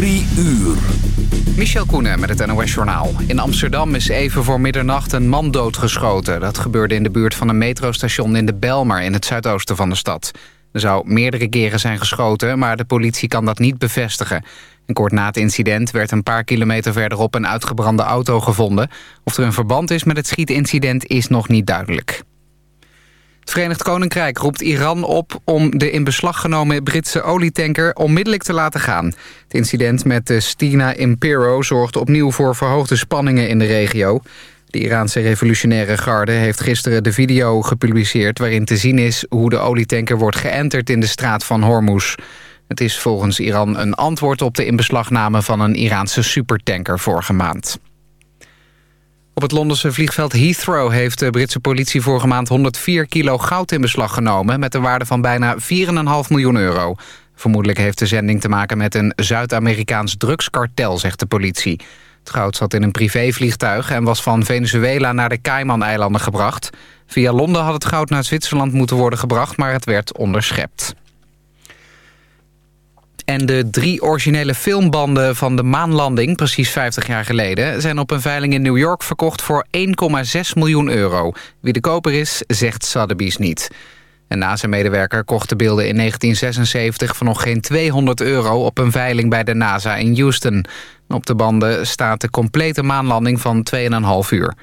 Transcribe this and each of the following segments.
Drie uur. Michel Koenen met het NOS-journaal. In Amsterdam is even voor middernacht een man doodgeschoten. Dat gebeurde in de buurt van een metrostation in de Belmar... in het zuidoosten van de stad. Er zou meerdere keren zijn geschoten, maar de politie kan dat niet bevestigen. En kort na het incident werd een paar kilometer verderop... een uitgebrande auto gevonden. Of er een verband is met het schietincident is nog niet duidelijk. Het Verenigd Koninkrijk roept Iran op om de in beslag genomen Britse olietanker onmiddellijk te laten gaan. Het incident met de Stina Impero zorgde opnieuw voor verhoogde spanningen in de regio. De Iraanse revolutionaire garde heeft gisteren de video gepubliceerd... waarin te zien is hoe de olietanker wordt geënterd in de straat van Hormuz. Het is volgens Iran een antwoord op de inbeslagname van een Iraanse supertanker vorige maand. Op het Londense vliegveld Heathrow heeft de Britse politie vorige maand 104 kilo goud in beslag genomen... met een waarde van bijna 4,5 miljoen euro. Vermoedelijk heeft de zending te maken met een Zuid-Amerikaans drugskartel, zegt de politie. Het goud zat in een privévliegtuig en was van Venezuela naar de Cayman-eilanden gebracht. Via Londen had het goud naar Zwitserland moeten worden gebracht, maar het werd onderschept. En de drie originele filmbanden van de maanlanding, precies 50 jaar geleden... zijn op een veiling in New York verkocht voor 1,6 miljoen euro. Wie de koper is, zegt Sotheby's niet. Een NASA-medewerker kocht de beelden in 1976 voor nog geen 200 euro... op een veiling bij de NASA in Houston. Op de banden staat de complete maanlanding van 2,5 uur.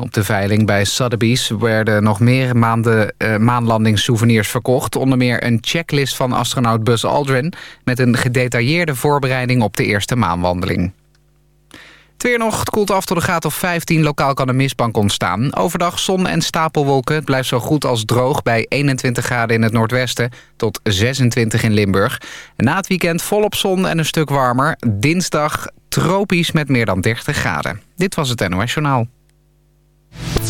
Op de veiling bij Sotheby's werden nog meer maanden uh, maanlandingssouvenirs verkocht. Onder meer een checklist van astronaut Buzz Aldrin... met een gedetailleerde voorbereiding op de eerste maanwandeling. Het nog, het koelt af tot de graad of 15. Lokaal kan een mistbank ontstaan. Overdag zon en stapelwolken. Het blijft zo goed als droog bij 21 graden in het noordwesten... tot 26 in Limburg. Na het weekend volop zon en een stuk warmer. Dinsdag tropisch met meer dan 30 graden. Dit was het NOS Journaal.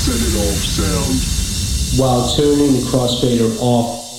Set it off sound. While turning the crossfader off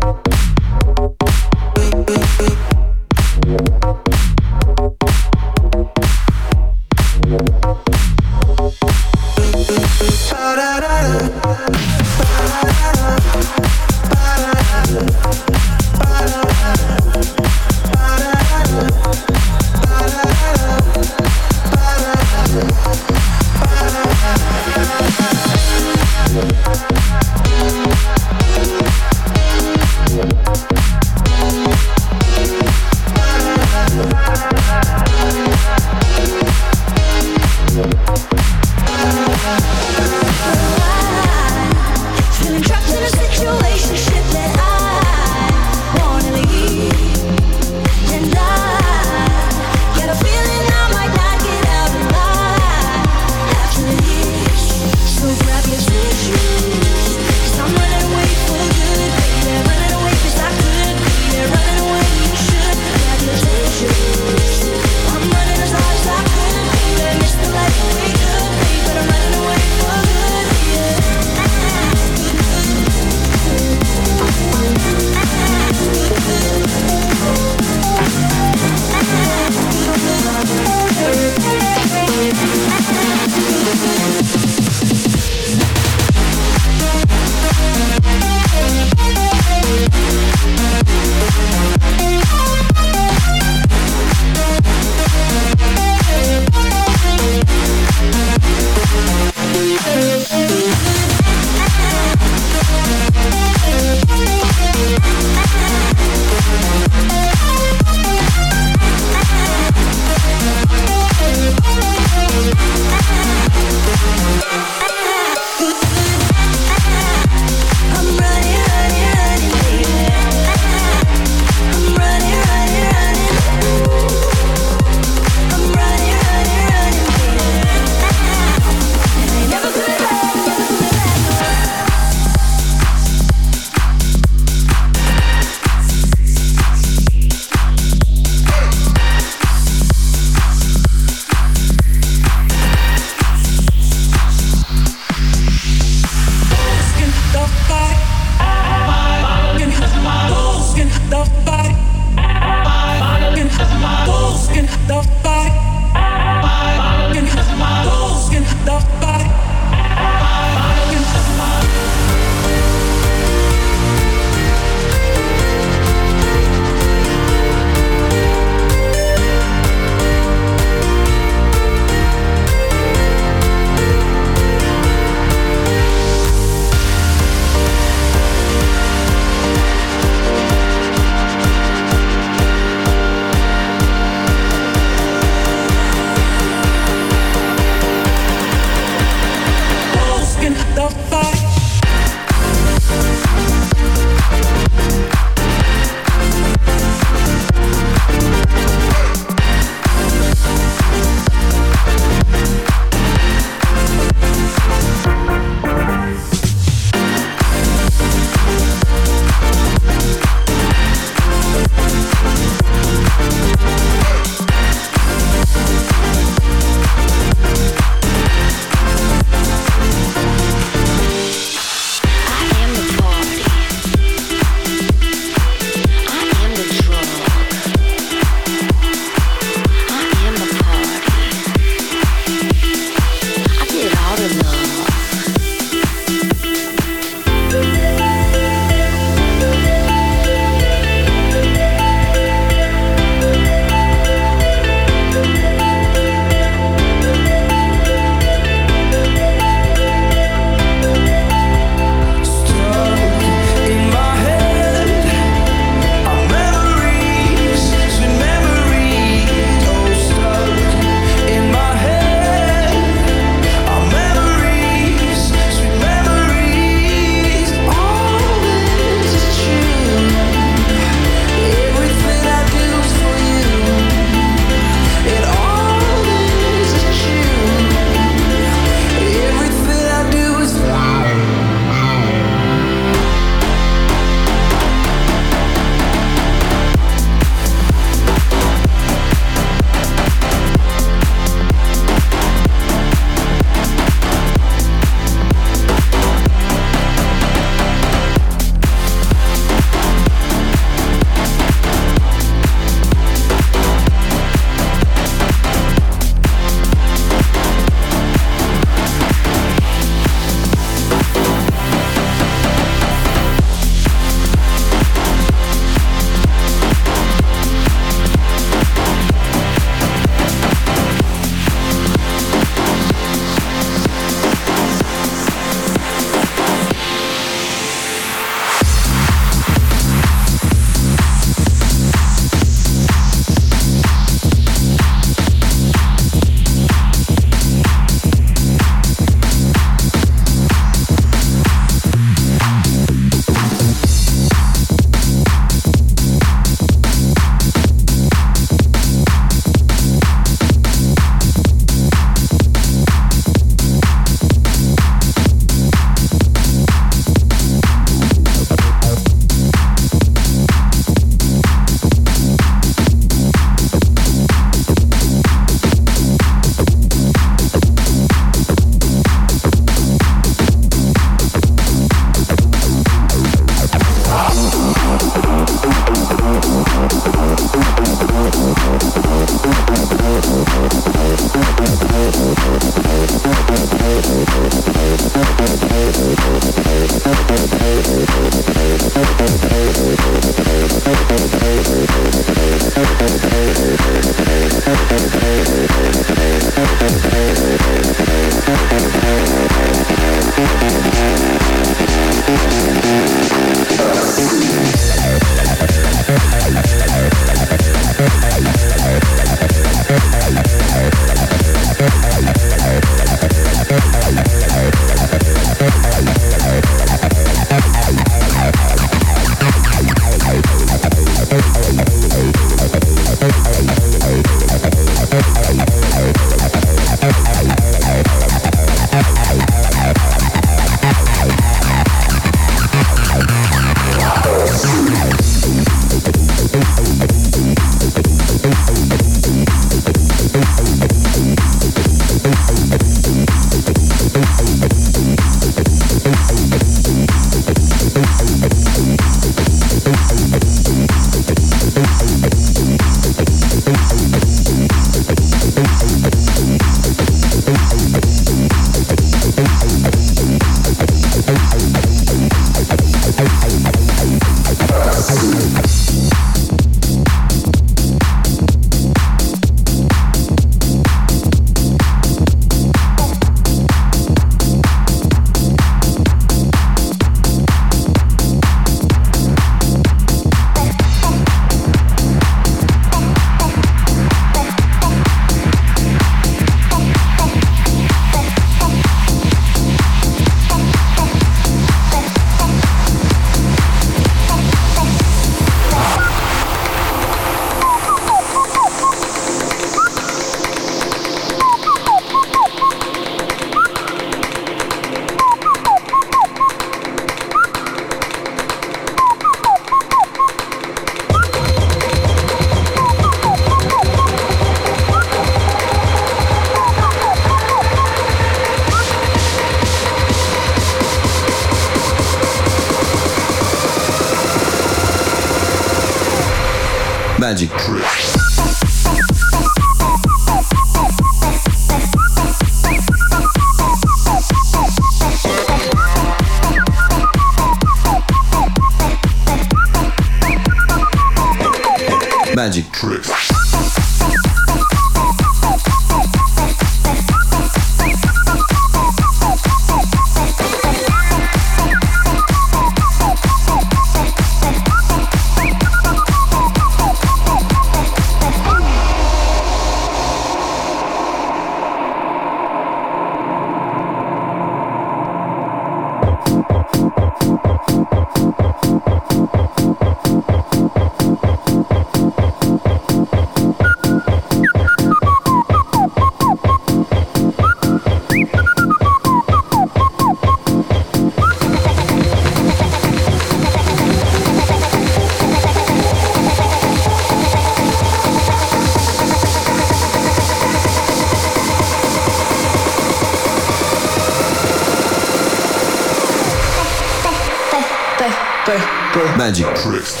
Magic Tricks.